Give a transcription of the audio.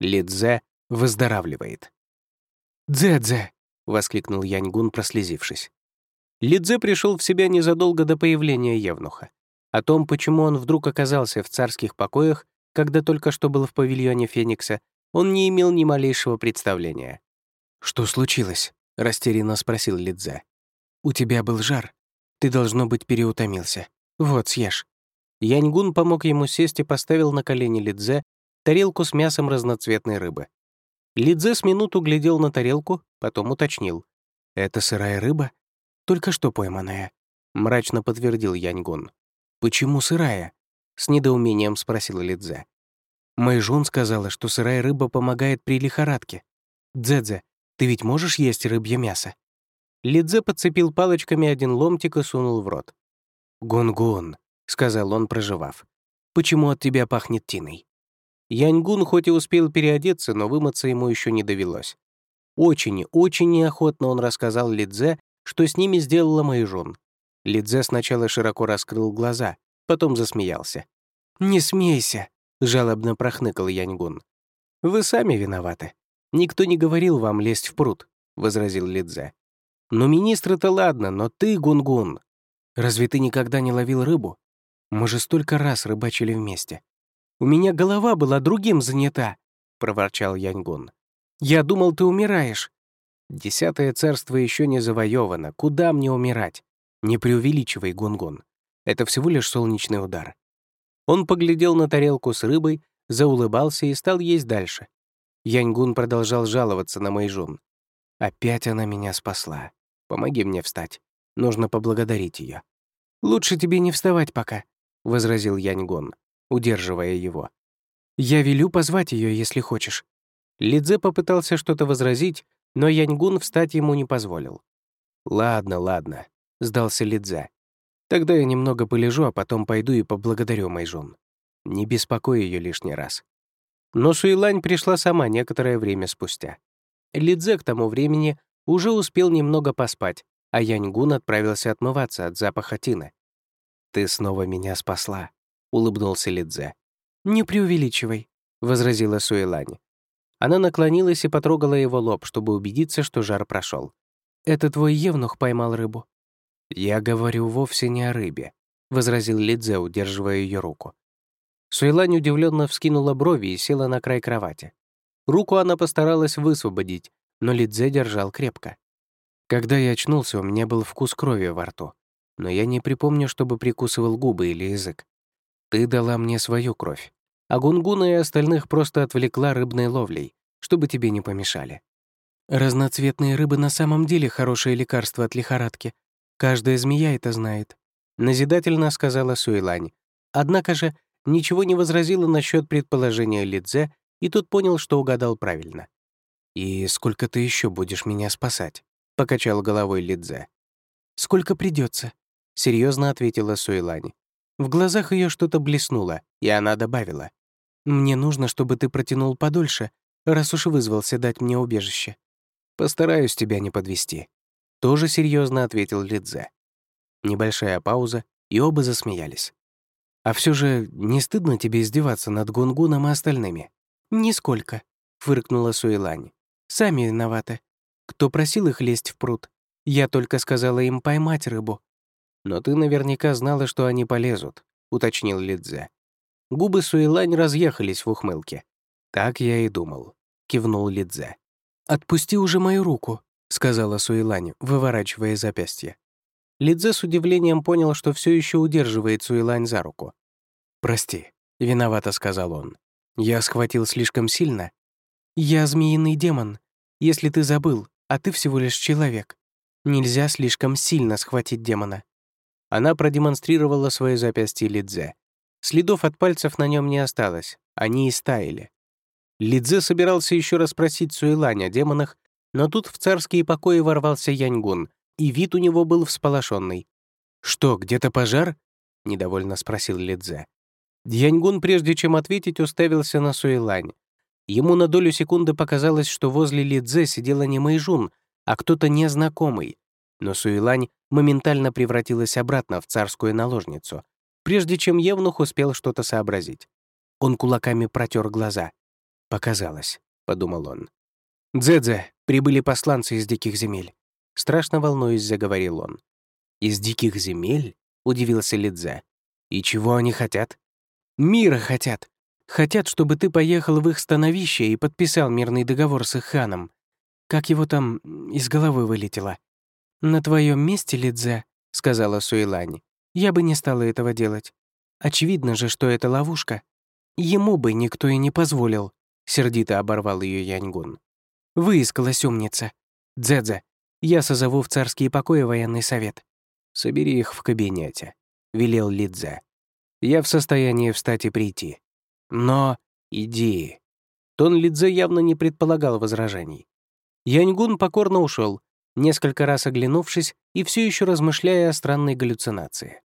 Лидзе выздоравливает. «Дзе-дзе!» — воскликнул Яньгун, прослезившись. Лидзе пришел в себя незадолго до появления Евнуха. О том, почему он вдруг оказался в царских покоях, когда только что был в павильоне Феникса, он не имел ни малейшего представления. «Что случилось?» — растерянно спросил Лидзе. «У тебя был жар. Ты, должно быть, переутомился. Вот, съешь». Яньгун помог ему сесть и поставил на колени Лидзе тарелку с мясом разноцветной рыбы. Лидзе с минуту глядел на тарелку, потом уточнил. «Это сырая рыба? Только что пойманная», — мрачно подтвердил Яньгун. «Почему сырая?» — с недоумением спросил Лидзе. Мэйжун сказала, что сырая рыба помогает при лихорадке. «Дзэдзе, ты ведь можешь есть рыбье мясо?» Лидзе подцепил палочками один ломтик и сунул в рот. «Гун-гун», — сказал он, проживав. «Почему от тебя пахнет тиной?» Яньгун хоть и успел переодеться, но вымыться ему еще не довелось. Очень, очень неохотно он рассказал Лидзе, что с ними сделала Мэйжун. Лидзе сначала широко раскрыл глаза, потом засмеялся. «Не смейся», — жалобно прохныкал Яньгун. «Вы сами виноваты. Никто не говорил вам лезть в пруд», — возразил Лидзе. «Ну, министры-то ладно, но ты, Гунгун, разве ты никогда не ловил рыбу? Мы же столько раз рыбачили вместе». «У меня голова была другим занята», — проворчал Яньгун. «Я думал, ты умираешь». «Десятое царство еще не завоевано. Куда мне умирать?» «Не преувеличивай, Гунгун. Это всего лишь солнечный удар. Он поглядел на тарелку с рыбой, заулыбался и стал есть дальше. Яньгун продолжал жаловаться на Мэйжун. «Опять она меня спасла. Помоги мне встать. Нужно поблагодарить ее. «Лучше тебе не вставать пока», — возразил Яньгун, удерживая его. «Я велю позвать ее, если хочешь». Лидзе попытался что-то возразить, но Яньгун встать ему не позволил. «Ладно, ладно», — сдался Лидзе. Тогда я немного полежу, а потом пойду и поблагодарю Майжун. Не беспокой ее лишний раз. Но Суэлань пришла сама некоторое время спустя. Лидзе к тому времени уже успел немного поспать, а Яньгун отправился отмываться от запаха тины. «Ты снова меня спасла», — улыбнулся Лидзе. «Не преувеличивай», — возразила Суэлань. Она наклонилась и потрогала его лоб, чтобы убедиться, что жар прошел. «Это твой евнух поймал рыбу», «Я говорю вовсе не о рыбе», — возразил Лидзе, удерживая ее руку. Суэлань удивленно вскинула брови и села на край кровати. Руку она постаралась высвободить, но Лидзе держал крепко. Когда я очнулся, у меня был вкус крови во рту, но я не припомню, чтобы прикусывал губы или язык. Ты дала мне свою кровь, а Гунгуна и остальных просто отвлекла рыбной ловлей, чтобы тебе не помешали. Разноцветные рыбы на самом деле хорошее лекарство от лихорадки, Каждая змея это знает», — назидательно сказала Суэлань. Однако же ничего не возразила насчет предположения Лидзе, и тут понял, что угадал правильно. «И сколько ты еще будешь меня спасать?» — покачал головой Лидзе. «Сколько придется, серьезно ответила Суэлань. В глазах ее что-то блеснуло, и она добавила. «Мне нужно, чтобы ты протянул подольше, раз уж вызвался дать мне убежище. Постараюсь тебя не подвести. Тоже серьезно ответил Лидзе. Небольшая пауза, и оба засмеялись. «А все же не стыдно тебе издеваться над Гунгуном и остальными?» «Нисколько», — фыркнула Суэлань. «Сами виноваты. Кто просил их лезть в пруд? Я только сказала им поймать рыбу». «Но ты наверняка знала, что они полезут», — уточнил Лидзе. Губы Суэлань разъехались в ухмылке. «Так я и думал», — кивнул Лидзе. «Отпусти уже мою руку», — сказала Суэлань, выворачивая запястье. Лидзе с удивлением понял, что все еще удерживает Суэлань за руку. «Прости», — виновато сказал он. «Я схватил слишком сильно. Я змеиный демон, если ты забыл, а ты всего лишь человек. Нельзя слишком сильно схватить демона». Она продемонстрировала свое запястье Лидзе. Следов от пальцев на нем не осталось, они и стаяли. Лидзе собирался еще раз спросить Суэлань о демонах, но тут в царские покои ворвался Яньгун, и вид у него был всполошенный. «Что, где-то пожар?» — недовольно спросил Лидзе. Яньгун, прежде чем ответить, уставился на Суэлань. Ему на долю секунды показалось, что возле Лидзе сидела не Мэйжун, а кто-то незнакомый. Но Суэлань моментально превратилась обратно в царскую наложницу, прежде чем Евнух успел что-то сообразить. Он кулаками протер глаза. «Показалось», — подумал он. «Дзэдзе, прибыли посланцы из диких земель». Страшно волнуясь, заговорил он. «Из диких земель?» — удивился Лидзе. «И чего они хотят?» «Мира хотят. Хотят, чтобы ты поехал в их становище и подписал мирный договор с их ханом. Как его там из головы вылетело?» «На твоем месте, Лидзе», — сказала Суэлань, «я бы не стала этого делать. Очевидно же, что это ловушка. Ему бы никто и не позволил», — сердито оборвал ее Яньгун. «Выискалась умница. Дзэдзе, я созову в царские покои военный совет. Собери их в кабинете», — велел Лидзе. «Я в состоянии встать и прийти. Но иди». Тон Лидзе явно не предполагал возражений. Яньгун покорно ушел, несколько раз оглянувшись и все еще размышляя о странной галлюцинации.